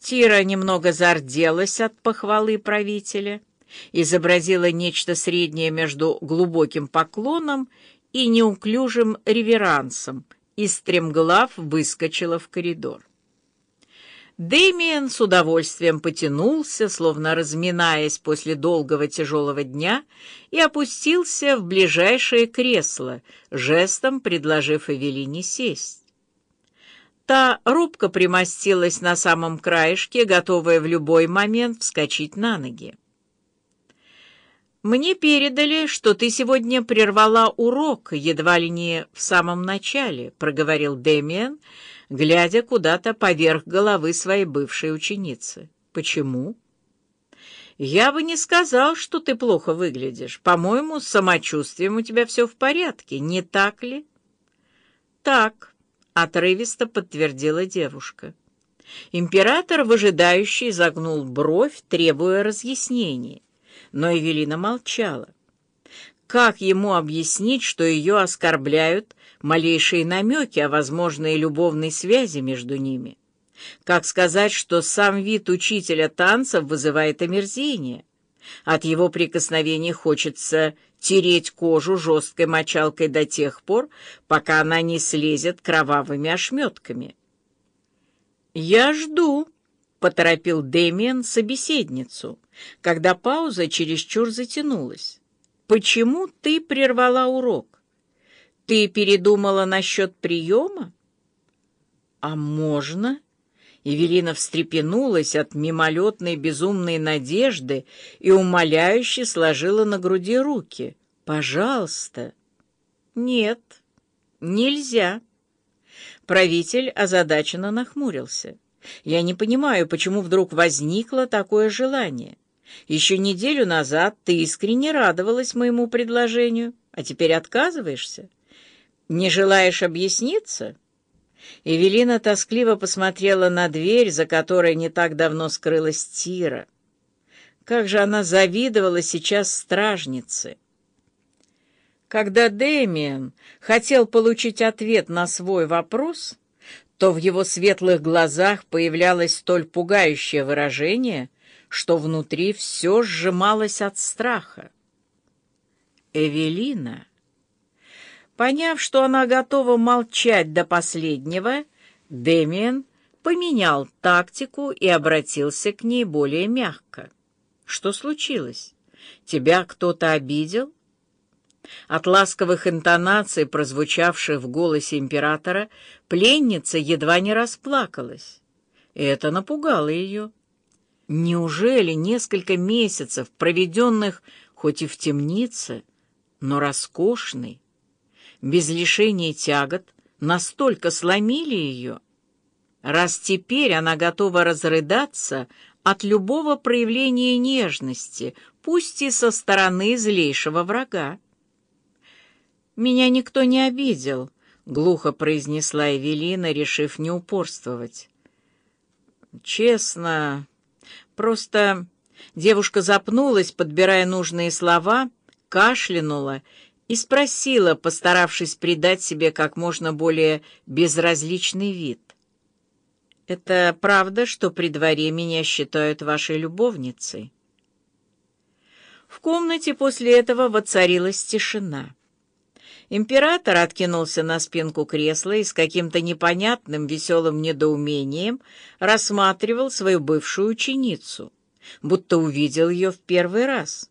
Тира немного зарделась от похвалы правителя, изобразила нечто среднее между глубоким поклоном и неуклюжим реверансом и стремглав выскочила в коридор. Дэмиен с удовольствием потянулся, словно разминаясь после долгого тяжелого дня, и опустился в ближайшее кресло, жестом предложив Эвелине сесть. Та робко примостилась на самом краешке, готовая в любой момент вскочить на ноги. «Мне передали, что ты сегодня прервала урок, едва ли не в самом начале», — проговорил Дэмиен, глядя куда-то поверх головы своей бывшей ученицы. «Почему?» «Я бы не сказал, что ты плохо выглядишь. По-моему, с самочувствием у тебя все в порядке, не так ли?» «Так», — отрывисто подтвердила девушка. Император, выжидающий, загнул бровь, требуя разъяснений но Эвелина молчала. Как ему объяснить, что ее оскорбляют малейшие намеки о возможной любовной связи между ними? Как сказать, что сам вид учителя танцев вызывает омерзение? От его прикосновений хочется тереть кожу жесткой мочалкой до тех пор, пока она не слезет кровавыми ошметками. «Я жду», — поторопил Дэмиан собеседницу, когда пауза чересчур затянулась. «Почему ты прервала урок? Ты передумала насчет приема?» «А можно?» Евелина встрепенулась от мимолетной безумной надежды и умоляюще сложила на груди руки. «Пожалуйста». «Нет, нельзя». Правитель озадаченно нахмурился. Я не понимаю, почему вдруг возникло такое желание. Еще неделю назад ты искренне радовалась моему предложению, а теперь отказываешься? Не желаешь объясниться?» Эвелина тоскливо посмотрела на дверь, за которой не так давно скрылась Тира. Как же она завидовала сейчас стражнице! Когда Дэмиен хотел получить ответ на свой вопрос, то в его светлых глазах появлялось столь пугающее выражение, что внутри все сжималось от страха. Эвелина, поняв, что она готова молчать до последнего, Демиан поменял тактику и обратился к ней более мягко. «Что случилось? Тебя кто-то обидел?» От ласковых интонаций, прозвучавших в голосе императора, пленница едва не расплакалась. Это напугало ее. Неужели несколько месяцев, проведенных хоть и в темнице, но роскошной, без лишения тягот, настолько сломили ее, раз теперь она готова разрыдаться от любого проявления нежности, пусть и со стороны злейшего врага? «Меня никто не обидел», — глухо произнесла Эвелина, решив не упорствовать. «Честно, просто...» Девушка запнулась, подбирая нужные слова, кашлянула и спросила, постаравшись придать себе как можно более безразличный вид. «Это правда, что при дворе меня считают вашей любовницей?» В комнате после этого воцарилась тишина. Император откинулся на спинку кресла и с каким-то непонятным веселым недоумением рассматривал свою бывшую ученицу, будто увидел ее в первый раз.